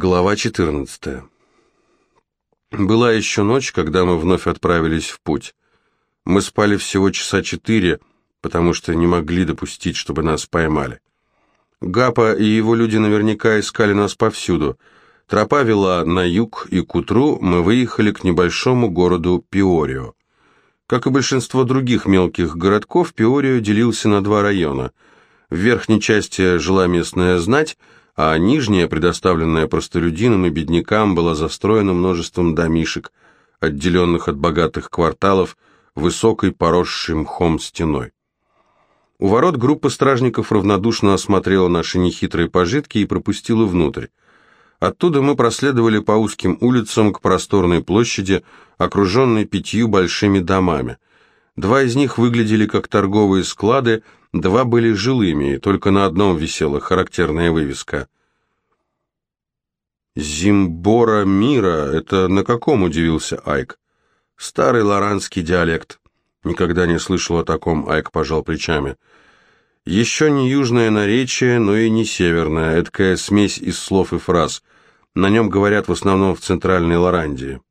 Глава 14. Была еще ночь, когда мы вновь отправились в путь. Мы спали всего часа четыре, потому что не могли допустить, чтобы нас поймали. Гапа и его люди наверняка искали нас повсюду. Тропа вела на юг, и к утру мы выехали к небольшому городу Пиорио. Как и большинство других мелких городков, Пиорио делился на два района. В верхней части жила местная знать, а нижняя, предоставленная простолюдинам и беднякам, была застроена множеством домишек, отделенных от богатых кварталов высокой поросшей мхом стеной. У ворот группа стражников равнодушно осмотрела наши нехитрые пожитки и пропустила внутрь. Оттуда мы проследовали по узким улицам к просторной площади, окруженной пятью большими домами. Два из них выглядели как торговые склады, Два были жилыми, и только на одном висела характерная вывеска. «Зимбора мира» — это на каком, удивился Айк? «Старый лоранский диалект». Никогда не слышал о таком, Айк пожал плечами. «Еще не южное наречие, но и не северное, эдакая смесь из слов и фраз. На нем говорят в основном в центральной Лорандии».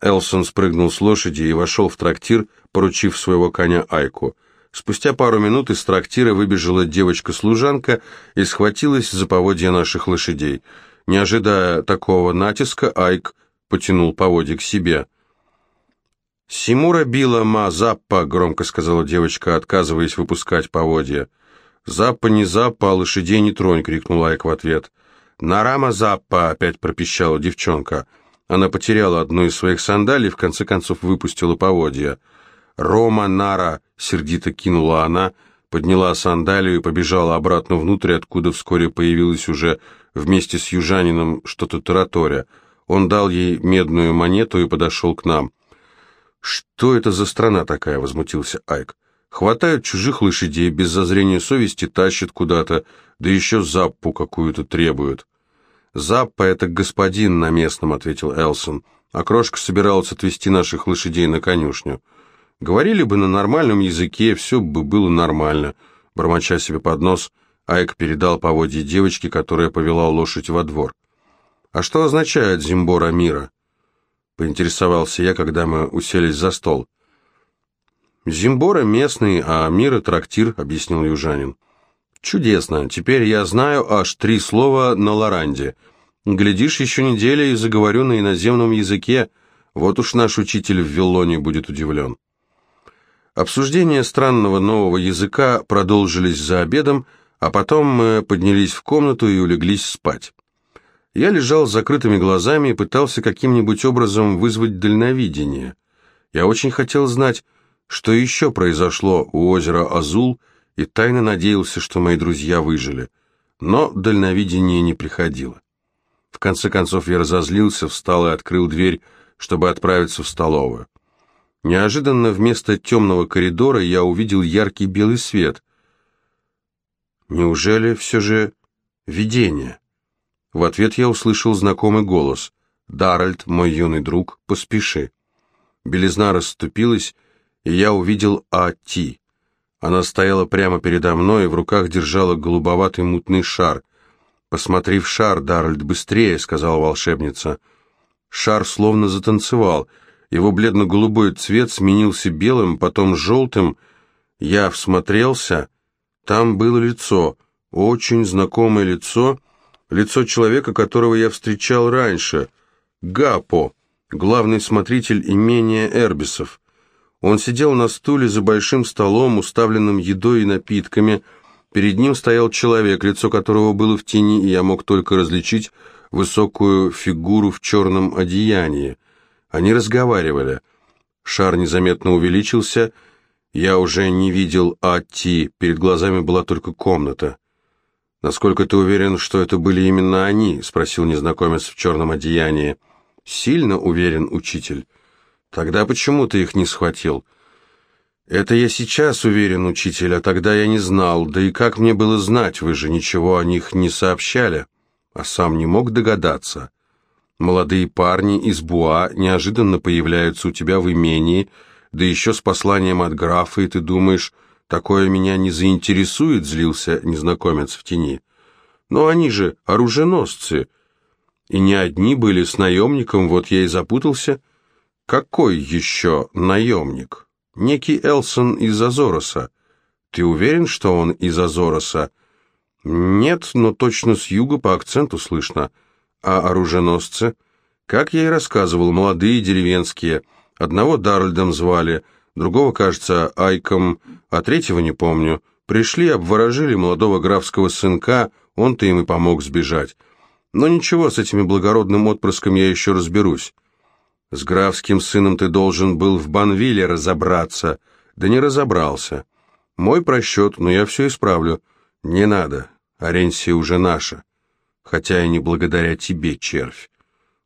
Элсон спрыгнул с лошади и вошел в трактир, поручив своего коня Айку — Спустя пару минут из трактира выбежала девочка-служанка и схватилась за поводья наших лошадей. Не ожидая такого натиска, Айк потянул поводья к себе. «Симура била ма заппа», — громко сказала девочка, отказываясь выпускать поводья. «Заппа не заппа, а лошадей не тронь», — крикнул Айк в ответ. «Нарама заппа», — опять пропищала девчонка. Она потеряла одну из своих сандалий, в конце концов выпустила поводья. «Рома Нара!» — сердито кинула она, подняла сандалию и побежала обратно внутрь, откуда вскоре появилась уже вместе с южанином что-то тараторя. Он дал ей медную монету и подошел к нам. «Что это за страна такая?» — возмутился Айк. «Хватают чужих лошадей, без зазрения совести тащат куда-то, да еще заппу какую-то требуют». «Заппа — это господин на местном», — ответил Элсон. «А крошка собиралась отвезти наших лошадей на конюшню». Говорили бы на нормальном языке, все бы было нормально. Бормоча себе под нос, Айк передал поводье девочке, которая повела лошадь во двор. «А что означает Зимбора мира?» Поинтересовался я, когда мы уселись за стол. «Зимбора местный, а мира трактир», — объяснил южанин. «Чудесно. Теперь я знаю аж три слова на лоранде. Глядишь, еще неделя и заговорю на иноземном языке. Вот уж наш учитель в Виллоне будет удивлен». Обсуждения странного нового языка продолжились за обедом, а потом мы поднялись в комнату и улеглись спать. Я лежал с закрытыми глазами и пытался каким-нибудь образом вызвать дальновидение. Я очень хотел знать, что еще произошло у озера Азул, и тайно надеялся, что мои друзья выжили. Но дальновидение не приходило. В конце концов я разозлился, встал и открыл дверь, чтобы отправиться в столовую. Неожиданно вместо темного коридора я увидел яркий белый свет. Неужели все же видение? В ответ я услышал знакомый голос. «Даральд, мой юный друг, поспеши». Белизна расступилась, и я увидел А.Ти. Она стояла прямо передо мной и в руках держала голубоватый мутный шар. «Посмотри в шар, Даральд, быстрее», — сказала волшебница. Шар словно затанцевал — его бледно-голубой цвет сменился белым, потом желтым. Я всмотрелся. Там было лицо, очень знакомое лицо, лицо человека, которого я встречал раньше. Гапо, главный смотритель имения Эрбисов. Он сидел на стуле за большим столом, уставленным едой и напитками. Перед ним стоял человек, лицо которого было в тени, и я мог только различить высокую фигуру в черном одеянии. Они разговаривали. Шар незаметно увеличился. Я уже не видел Ати, перед глазами была только комната. «Насколько ты уверен, что это были именно они?» — спросил незнакомец в черном одеянии. «Сильно уверен, учитель. Тогда почему ты их не схватил?» «Это я сейчас уверен, учитель, а тогда я не знал. Да и как мне было знать, вы же ничего о них не сообщали, а сам не мог догадаться». Молодые парни из Буа неожиданно появляются у тебя в имении, да еще с посланием от графа, и ты думаешь, такое меня не заинтересует, злился незнакомец в тени. Но они же оруженосцы. И не одни были с наемником, вот я и запутался. Какой еще наемник? Некий Элсон из Азороса. Ты уверен, что он из Азороса? Нет, но точно с юга по акценту слышно. А оруженосцы? Как я и рассказывал, молодые деревенские. Одного Даральдом звали, другого, кажется, Айком, а третьего не помню. Пришли, обворожили молодого графского сынка, он-то им и помог сбежать. Но ничего, с этими благородным отпрыском я еще разберусь. С графским сыном ты должен был в Банвиле разобраться. Да не разобрался. Мой просчет, но я все исправлю. Не надо, Аренсия уже наша. Хотя и не благодаря тебе, червь.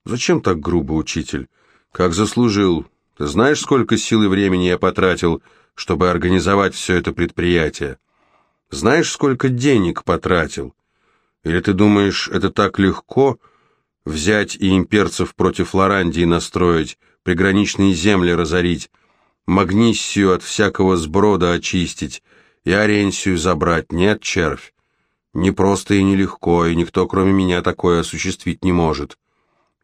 Зачем так грубо, учитель? Как заслужил. Ты знаешь, сколько сил и времени я потратил, чтобы организовать все это предприятие? Знаешь, сколько денег потратил? Или ты думаешь, это так легко взять и имперцев против Лорандии настроить, приграничные земли разорить, Магниссию от всякого сброда очистить и Оренсию забрать? Нет, червь. Не просто и нелегко, и никто, кроме меня, такое осуществить не может.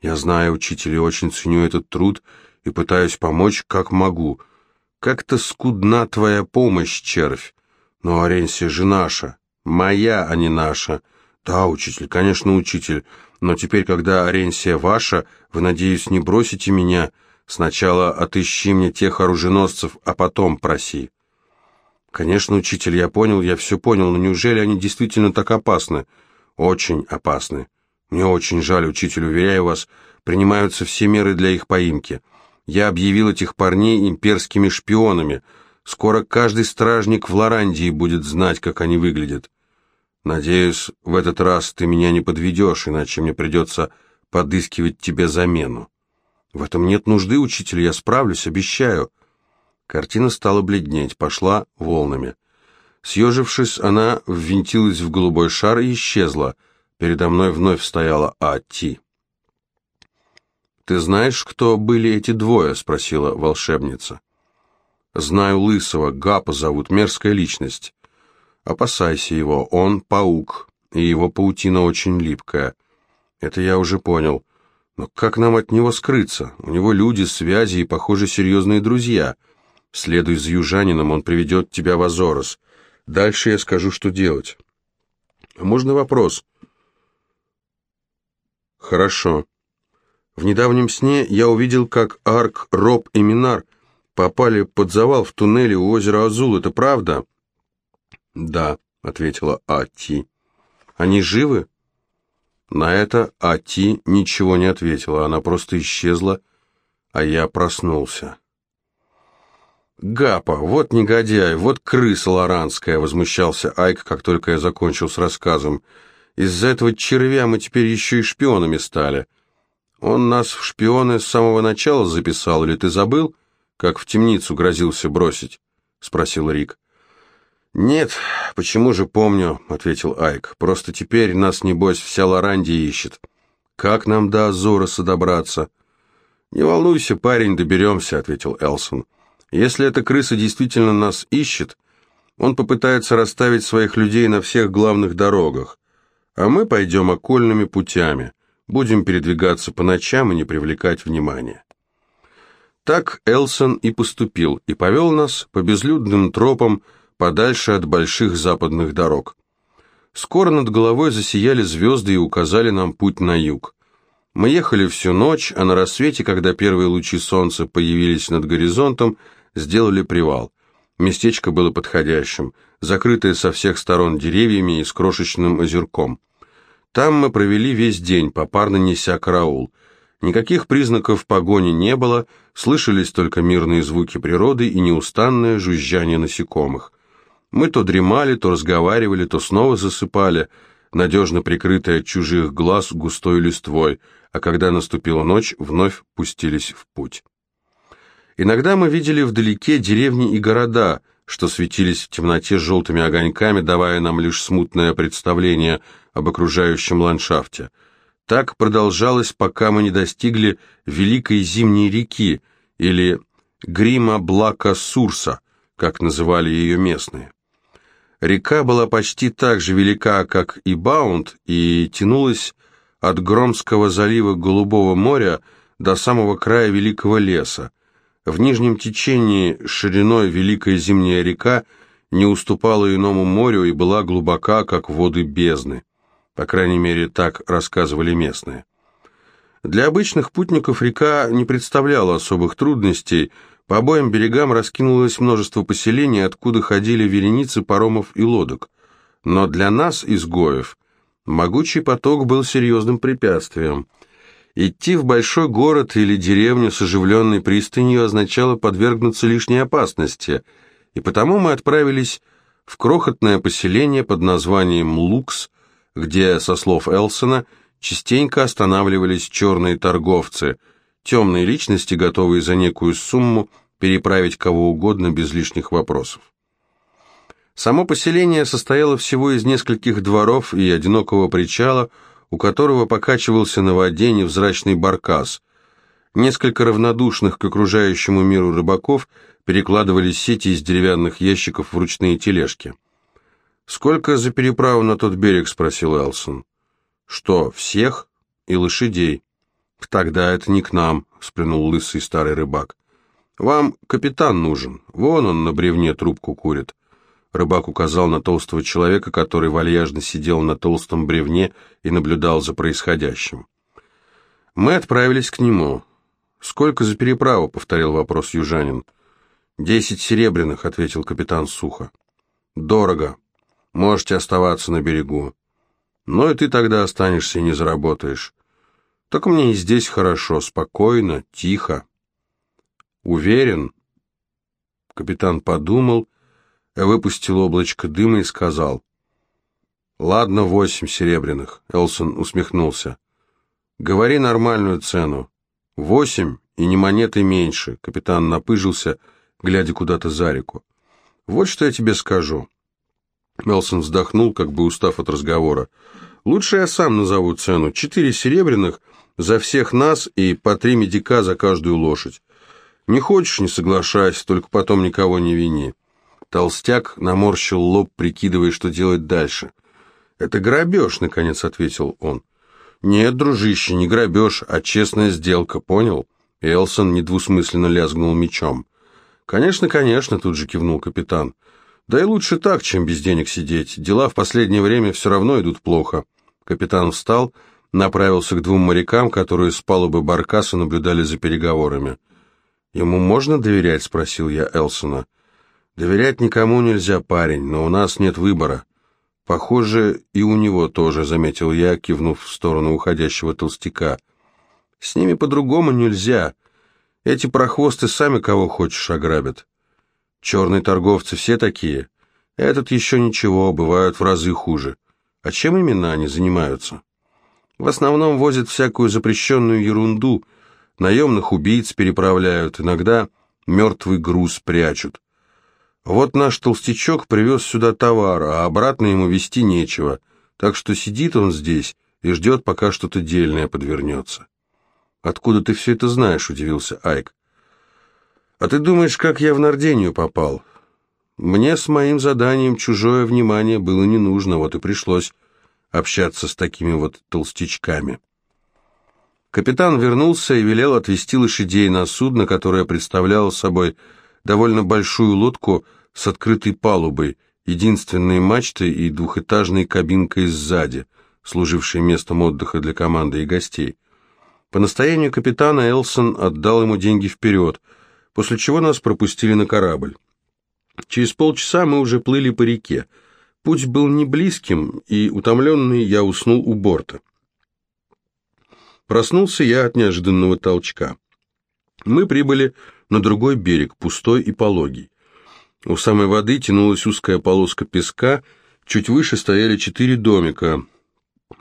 Я знаю, учитель, и очень ценю этот труд и пытаюсь помочь, как могу. Как-то скудна твоя помощь, червь. Но Оренсия же наша, моя, а не наша. Да, учитель, конечно, учитель, но теперь, когда Оренсия ваша, вы, надеюсь, не бросите меня. Сначала отыщи мне тех оруженосцев, а потом проси. Конечно, учитель, я понял, я все понял, но неужели они действительно так опасны? Очень опасны. Мне очень жаль, учитель, уверяю вас, принимаются все меры для их поимки. Я объявил этих парней имперскими шпионами. Скоро каждый стражник в Лорандии будет знать, как они выглядят. Надеюсь, в этот раз ты меня не подведешь, иначе мне придется подыскивать тебе замену. В этом нет нужды, учитель, я справлюсь, обещаю. Картина стала бледнеть, пошла волнами. Съежившись, она ввинтилась в голубой шар и исчезла. Передо мной вновь стояла Ати. «Ты знаешь, кто были эти двое?» — спросила волшебница. «Знаю Лысого, Гапа зовут, мерзкая личность. Опасайся его, он паук, и его паутина очень липкая. Это я уже понял. Но как нам от него скрыться? У него люди, связи и, похоже, серьезные друзья. Следуй за южанином, он приведет тебя в Азорос. Дальше я скажу, что делать. Можно вопрос? Хорошо. В недавнем сне я увидел, как Арк, Роб и Минар попали под завал в туннеле у озера Азул. Это правда? — «Да», — ответила Ати. «Они живы?» На это Ати ничего не ответила, она просто исчезла, а я проснулся. «Гапа, вот негодяй, вот крыса лоранская!» — возмущался Айк, как только я закончил с рассказом. «Из-за этого червя мы теперь еще и шпионами стали. Он нас в шпионы с самого начала записал, или ты забыл, как в темницу грозился бросить?» — спросил Рик. «Нет, почему же помню», — ответил Айк. «Просто теперь нас, небось, вся Лорандия ищет. Как нам до Азороса добраться?» «Не волнуйся, парень, доберемся», — ответил Элсон. «Если эта крыса действительно нас ищет, он попытается расставить своих людей на всех главных дорогах, а мы пойдем окольными путями, будем передвигаться по ночам и не привлекать внимания». Так Элсон и поступил, и повел нас по безлюдным тропам, подальше от больших западных дорог. Скоро над головой засияли звезды и указали нам путь на юг. Мы ехали всю ночь, а на рассвете, когда первые лучи солнца появились над горизонтом, сделали привал. Местечко было подходящим, закрытое со всех сторон деревьями и с крошечным озерком. Там мы провели весь день, попарно неся караул. Никаких признаков погони не было, слышались только мирные звуки природы и неустанное жужжание насекомых. Мы то дремали, то разговаривали, то снова засыпали, надежно прикрытые от чужих глаз густой листвой, а когда наступила ночь, вновь пустились в путь. Иногда мы видели вдалеке деревни и города, что светились в темноте желтыми огоньками, давая нам лишь смутное представление об окружающем ландшафте. Так продолжалось, пока мы не достигли Великой Зимней реки, или Грима Блака Сурса, как называли ее местные. Река была почти так же велика, как и Баунд, и тянулась от Громского залива Голубого моря до самого края Великого леса. В нижнем течении шириной Великая Зимняя река не уступала иному морю и была глубока, как воды бездны. По крайней мере, так рассказывали местные. Для обычных путников река не представляла особых трудностей, по обоим берегам раскинулось множество поселений, откуда ходили вереницы паромов и лодок. Но для нас, изгоев, могучий поток был серьезным препятствием. Идти в большой город или деревню с оживленной пристанью означало подвергнуться лишней опасности, и потому мы отправились в крохотное поселение под названием Лукс, где, со слов Элсона, частенько останавливались черные торговцы – темные личности, готовые за некую сумму переправить кого угодно без лишних вопросов. Само поселение состояло всего из нескольких дворов и одинокого причала, у которого покачивался на воде невзрачный баркас. Несколько равнодушных к окружающему миру рыбаков перекладывали сети из деревянных ящиков в ручные тележки. «Сколько за переправу на тот берег?» — спросил Элсон. «Что, всех? И лошадей?» «Тогда это не к нам», — сплюнул лысый старый рыбак. «Вам капитан нужен. Вон он на бревне трубку курит». Рыбак указал на толстого человека, который вальяжно сидел на толстом бревне и наблюдал за происходящим. Мы отправились к нему. «Сколько за переправу?» — повторил вопрос южанин. «Десять серебряных», — ответил капитан сухо. «Дорого. Можете оставаться на берегу. Но и ты тогда останешься и не заработаешь. Так мне и здесь хорошо, спокойно, тихо. Уверен? Капитан подумал, выпустил облачко дыма и сказал. Ладно, восемь серебряных. Элсон усмехнулся. Говори нормальную цену. Восемь и не монеты меньше. Капитан напыжился, глядя куда-то за реку. Вот что я тебе скажу. Элсон вздохнул, как бы устав от разговора. Лучше я сам назову цену. Четыре серебряных за всех нас и по три медика за каждую лошадь. Не хочешь, не соглашайся, только потом никого не вини. Толстяк наморщил лоб, прикидывая, что делать дальше. «Это грабеж», — наконец ответил он. «Нет, дружище, не грабеж, а честная сделка, понял?» Элсон недвусмысленно лязгнул мечом. «Конечно, конечно», — тут же кивнул капитан. «Да и лучше так, чем без денег сидеть. Дела в последнее время все равно идут плохо». Капитан встал, — направился к двум морякам, которые с палубы баркаса наблюдали за переговорами. «Ему можно доверять?» — спросил я Элсона. «Доверять никому нельзя, парень, но у нас нет выбора». «Похоже, и у него тоже», — заметил я, кивнув в сторону уходящего толстяка. «С ними по-другому нельзя. Эти прохвосты сами кого хочешь ограбят. Черные торговцы все такие. Этот еще ничего, бывают в разы хуже. А чем именно они занимаются?» В основном возят всякую запрещенную ерунду, наемных убийц переправляют, иногда мертвый груз прячут. Вот наш толстячок привез сюда товар, а обратно ему везти нечего, так что сидит он здесь и ждет, пока что-то дельное подвернется. «Откуда ты все это знаешь?» — удивился Айк. «А ты думаешь, как я в Нардению попал?» «Мне с моим заданием чужое внимание было не нужно, вот и пришлось общаться с такими вот толстячками. Капитан вернулся и велел отвезти лошадей на судно, которое представляло собой довольно большую лодку с открытой палубой, единственной мачтой и двухэтажной кабинкой сзади, служившей местом отдыха для команды и гостей. По настоянию капитана Элсон отдал ему деньги вперед, после чего нас пропустили на корабль. Через полчаса мы уже плыли по реке. Путь был не близким, и, утомленный, я уснул у борта. Проснулся я от неожиданного толчка. Мы прибыли на другой берег, пустой и пологий. У самой воды тянулась узкая полоска песка, чуть выше стояли четыре домика,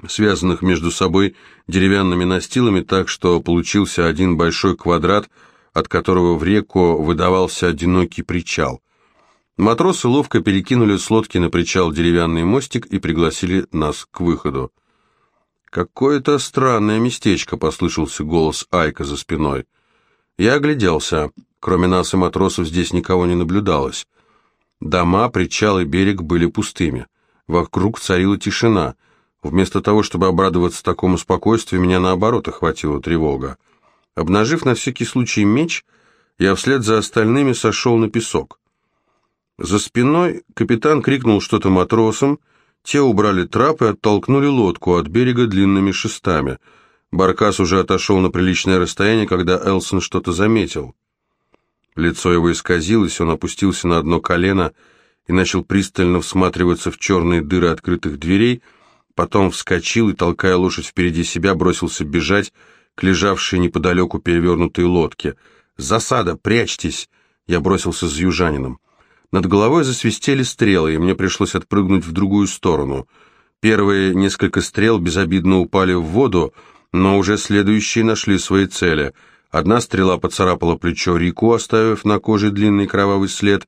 связанных между собой деревянными настилами так, что получился один большой квадрат, от которого в реку выдавался одинокий причал. Матросы ловко перекинули с лодки на причал деревянный мостик и пригласили нас к выходу. «Какое-то странное местечко», — послышался голос Айка за спиной. Я огляделся. Кроме нас и матросов здесь никого не наблюдалось. Дома, причал и берег были пустыми. Вокруг царила тишина. Вместо того, чтобы обрадоваться такому спокойствию, меня наоборот охватила тревога. Обнажив на всякий случай меч, я вслед за остальными сошел на песок. За спиной капитан крикнул что-то матросам, те убрали трап и оттолкнули лодку от берега длинными шестами. Баркас уже отошел на приличное расстояние, когда Элсон что-то заметил. Лицо его исказилось, он опустился на одно колено и начал пристально всматриваться в черные дыры открытых дверей, потом вскочил и, толкая лошадь впереди себя, бросился бежать к лежавшей неподалеку перевернутой лодке. «Засада! Прячьтесь!» Я бросился за южанином. Над головой засвистели стрелы, и мне пришлось отпрыгнуть в другую сторону. Первые несколько стрел безобидно упали в воду, но уже следующие нашли свои цели. Одна стрела поцарапала плечо Рику, оставив на коже длинный кровавый след,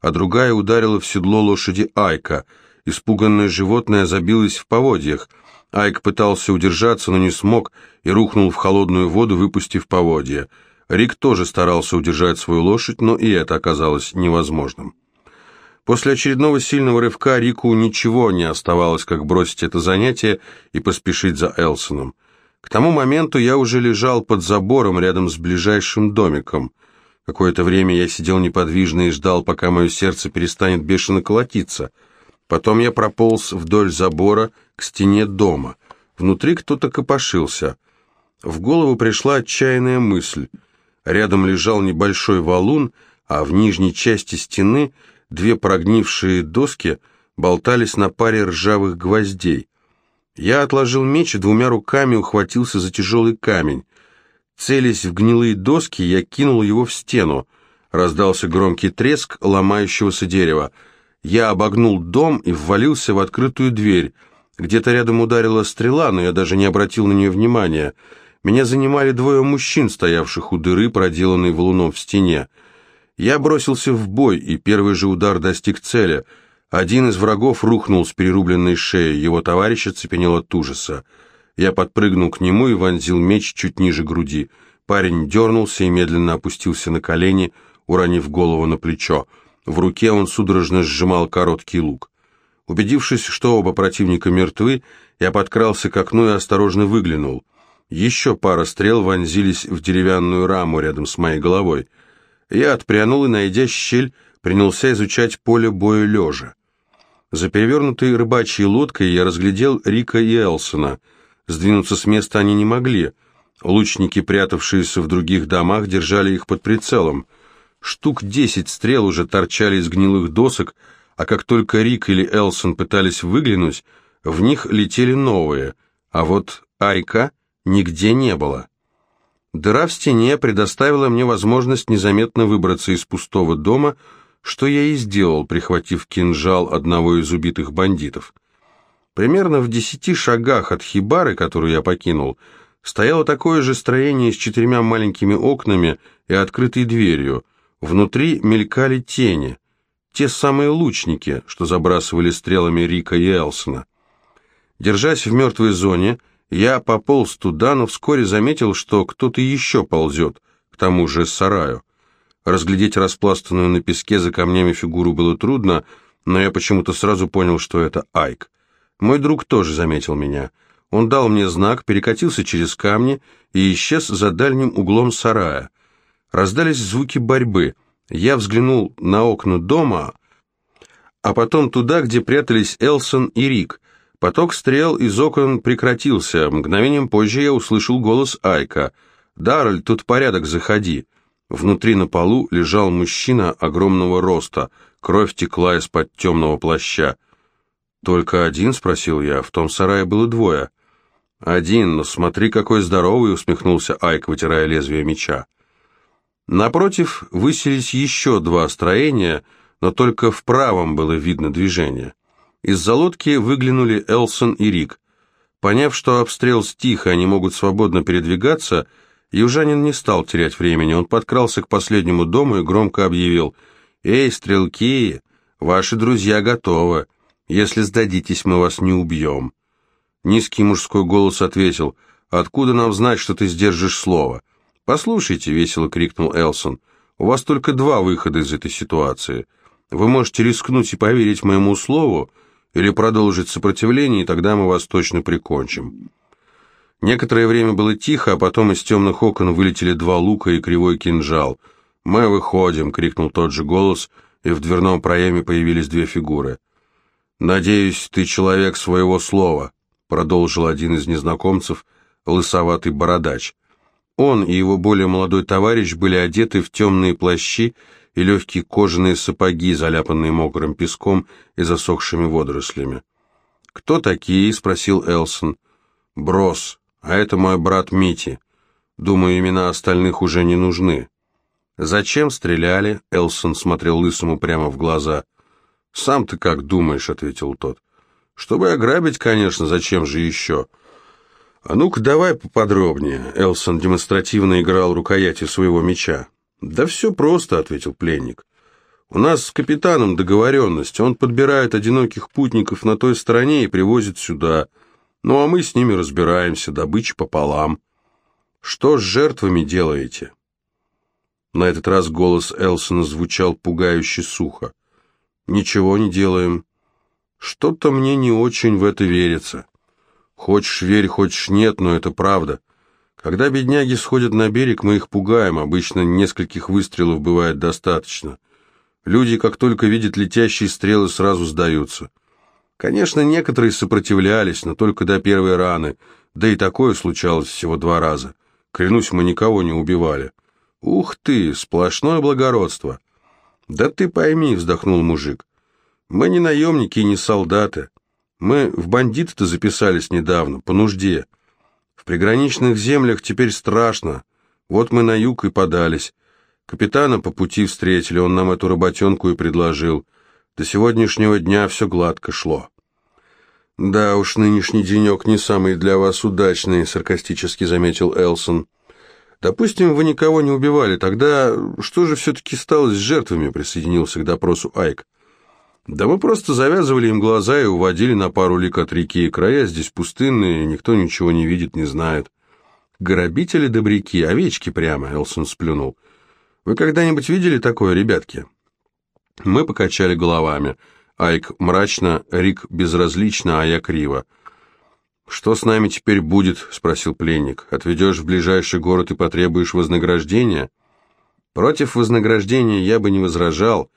а другая ударила в седло лошади Айка. Испуганное животное забилось в поводьях. Айк пытался удержаться, но не смог и рухнул в холодную воду, выпустив поводья. Рик тоже старался удержать свою лошадь, но и это оказалось невозможным. После очередного сильного рывка Рику ничего не оставалось, как бросить это занятие и поспешить за Элсоном. К тому моменту я уже лежал под забором рядом с ближайшим домиком. Какое-то время я сидел неподвижно и ждал, пока мое сердце перестанет бешено колотиться. Потом я прополз вдоль забора к стене дома. Внутри кто-то копошился. В голову пришла отчаянная мысль — Рядом лежал небольшой валун, а в нижней части стены две прогнившие доски болтались на паре ржавых гвоздей. Я отложил меч и двумя руками ухватился за тяжелый камень. Целясь в гнилые доски, я кинул его в стену. Раздался громкий треск ломающегося дерева. Я обогнул дом и ввалился в открытую дверь. Где-то рядом ударила стрела, но я даже не обратил на нее внимания. Меня занимали двое мужчин, стоявших у дыры, проделанной валуном в стене. Я бросился в бой, и первый же удар достиг цели. Один из врагов рухнул с перерубленной шеей, его товарищ оцепенел от ужаса. Я подпрыгнул к нему и вонзил меч чуть ниже груди. Парень дернулся и медленно опустился на колени, уронив голову на плечо. В руке он судорожно сжимал короткий лук. Убедившись, что оба противника мертвы, я подкрался к окну и осторожно выглянул — еще пара стрел вонзились в деревянную раму рядом с моей головой. Я отпрянул и, найдя щель, принялся изучать поле боя лежа. За перевернутой рыбачьей лодкой я разглядел Рика и Элсона. Сдвинуться с места они не могли. Лучники, прятавшиеся в других домах, держали их под прицелом. Штук десять стрел уже торчали из гнилых досок, а как только Рик или Элсон пытались выглянуть, в них летели новые. А вот Айка нигде не было. Дыра в стене предоставила мне возможность незаметно выбраться из пустого дома, что я и сделал, прихватив кинжал одного из убитых бандитов. Примерно в десяти шагах от хибары, которую я покинул, стояло такое же строение с четырьмя маленькими окнами и открытой дверью. Внутри мелькали тени, те самые лучники, что забрасывали стрелами Рика и Элсона. Держась в мертвой зоне, я пополз туда, но вскоре заметил, что кто-то еще ползет, к тому же сараю. Разглядеть распластанную на песке за камнями фигуру было трудно, но я почему-то сразу понял, что это Айк. Мой друг тоже заметил меня. Он дал мне знак, перекатился через камни и исчез за дальним углом сарая. Раздались звуки борьбы. Я взглянул на окна дома, а потом туда, где прятались Элсон и Рик. Поток стрел из окон прекратился. Мгновением позже я услышал голос Айка. «Даррель, тут порядок, заходи». Внутри на полу лежал мужчина огромного роста. Кровь текла из-под темного плаща. «Только один?» — спросил я. «В том сарае было двое». «Один, но смотри, какой здоровый!» — усмехнулся Айк, вытирая лезвие меча. Напротив высились еще два строения, но только в правом было видно движение. Из-за лодки выглянули Элсон и Рик. Поняв, что обстрел стих, они могут свободно передвигаться, южанин не стал терять времени. Он подкрался к последнему дому и громко объявил «Эй, стрелки, ваши друзья готовы. Если сдадитесь, мы вас не убьем». Низкий мужской голос ответил «Откуда нам знать, что ты сдержишь слово?» «Послушайте», — весело крикнул Элсон, — «у вас только два выхода из этой ситуации. Вы можете рискнуть и поверить моему слову, или продолжить сопротивление, и тогда мы вас точно прикончим». Некоторое время было тихо, а потом из темных окон вылетели два лука и кривой кинжал. «Мы выходим!» — крикнул тот же голос, и в дверном проеме появились две фигуры. «Надеюсь, ты человек своего слова», — продолжил один из незнакомцев, лысоватый бородач. Он и его более молодой товарищ были одеты в темные плащи и легкие кожаные сапоги, заляпанные мокрым песком и засохшими водорослями. «Кто такие?» — спросил Элсон. «Брос, а это мой брат Мити. Думаю, имена остальных уже не нужны». «Зачем стреляли?» — Элсон смотрел Лысому прямо в глаза. «Сам ты как думаешь?» — ответил тот. «Чтобы ограбить, конечно, зачем же еще?» «А ну-ка, давай поподробнее», — Элсон демонстративно играл рукоятью своего меча. «Да все просто», — ответил пленник. «У нас с капитаном договоренность. Он подбирает одиноких путников на той стороне и привозит сюда. Ну а мы с ними разбираемся, добыча пополам. Что с жертвами делаете?» На этот раз голос Элсона звучал пугающе сухо. «Ничего не делаем. Что-то мне не очень в это верится. Хочешь верь, хочешь нет, но это правда. Когда бедняги сходят на берег, мы их пугаем, обычно нескольких выстрелов бывает достаточно. Люди, как только видят летящие стрелы, сразу сдаются. Конечно, некоторые сопротивлялись, но только до первой раны, да и такое случалось всего два раза. Клянусь, мы никого не убивали. Ух ты, сплошное благородство. Да ты пойми, вздохнул мужик. Мы не наемники и не солдаты. Мы в бандиты-то записались недавно, по нужде. В приграничных землях теперь страшно. Вот мы на юг и подались. Капитана по пути встретили, он нам эту работенку и предложил. До сегодняшнего дня все гладко шло. «Да уж, нынешний денек не самый для вас удачный», — саркастически заметил Элсон. «Допустим, вы никого не убивали, тогда что же все-таки стало с жертвами?» — присоединился к допросу Айк. Да мы просто завязывали им глаза и уводили на пару лик от реки. Края здесь пустынные, никто ничего не видит, не знает. Грабители добряки, овечки прямо, Элсон сплюнул. Вы когда-нибудь видели такое, ребятки? Мы покачали головами. Айк мрачно, Рик безразлично, а я криво. «Что с нами теперь будет?» — спросил пленник. «Отведешь в ближайший город и потребуешь вознаграждения?» «Против вознаграждения я бы не возражал».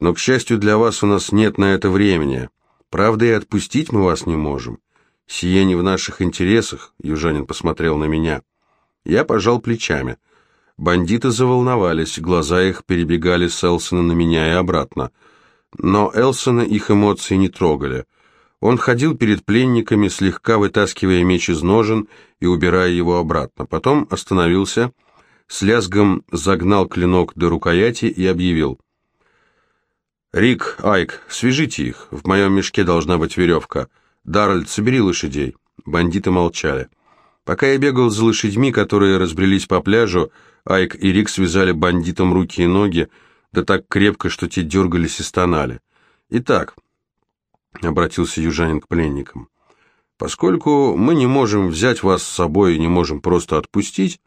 Но, к счастью для вас, у нас нет на это времени. Правда, и отпустить мы вас не можем. Сие не в наших интересах, южанин посмотрел на меня. Я пожал плечами. Бандиты заволновались, глаза их перебегали с Элсона на меня и обратно. Но Элсона их эмоции не трогали. Он ходил перед пленниками, слегка вытаскивая меч из ножен и убирая его обратно. Потом остановился, с лязгом загнал клинок до рукояти и объявил — «Рик, Айк, свяжите их. В моем мешке должна быть веревка. Даральд, собери лошадей». Бандиты молчали. Пока я бегал за лошадьми, которые разбрелись по пляжу, Айк и Рик связали бандитам руки и ноги, да так крепко, что те дергались и стонали. «Итак», — обратился южанин к пленникам, — «поскольку мы не можем взять вас с собой и не можем просто отпустить,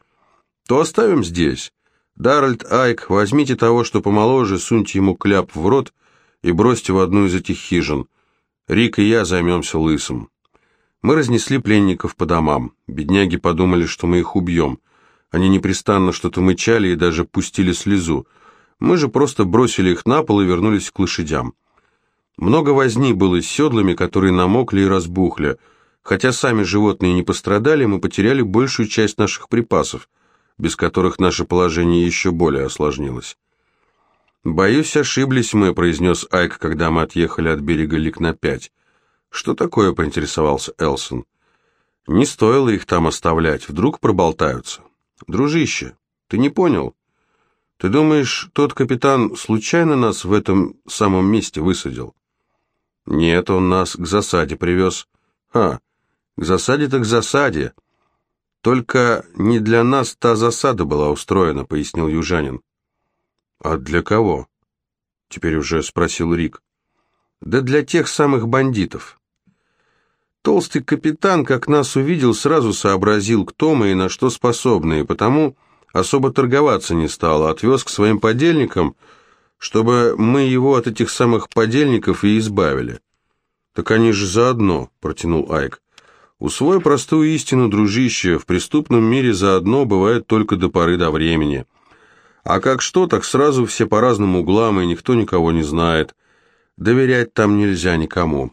то оставим здесь». Даральд Айк, возьмите того, что помоложе, суньте ему кляп в рот и бросьте в одну из этих хижин. Рик и я займемся лысым. Мы разнесли пленников по домам. Бедняги подумали, что мы их убьем. Они непрестанно что-то мычали и даже пустили слезу. Мы же просто бросили их на пол и вернулись к лошадям. Много возни было с седлами, которые намокли и разбухли. Хотя сами животные не пострадали, мы потеряли большую часть наших припасов – без которых наше положение еще более осложнилось. «Боюсь, ошиблись мы», — произнес Айк, когда мы отъехали от берега лик на пять. «Что такое?» — поинтересовался Элсон. «Не стоило их там оставлять, вдруг проболтаются». «Дружище, ты не понял? Ты думаешь, тот капитан случайно нас в этом самом месте высадил?» «Нет, он нас к засаде привез». «Ха, к засаде так к засаде. «Только не для нас та засада была устроена», — пояснил южанин. «А для кого?» — теперь уже спросил Рик. «Да для тех самых бандитов». Толстый капитан, как нас увидел, сразу сообразил, кто мы и на что способны, и потому особо торговаться не стал, а отвез к своим подельникам, чтобы мы его от этих самых подельников и избавили. Так они же заодно, протянул Айк. Усвой простую истину, дружище, в преступном мире заодно бывает только до поры до времени. А как что, так сразу все по разным углам, и никто никого не знает. Доверять там нельзя никому.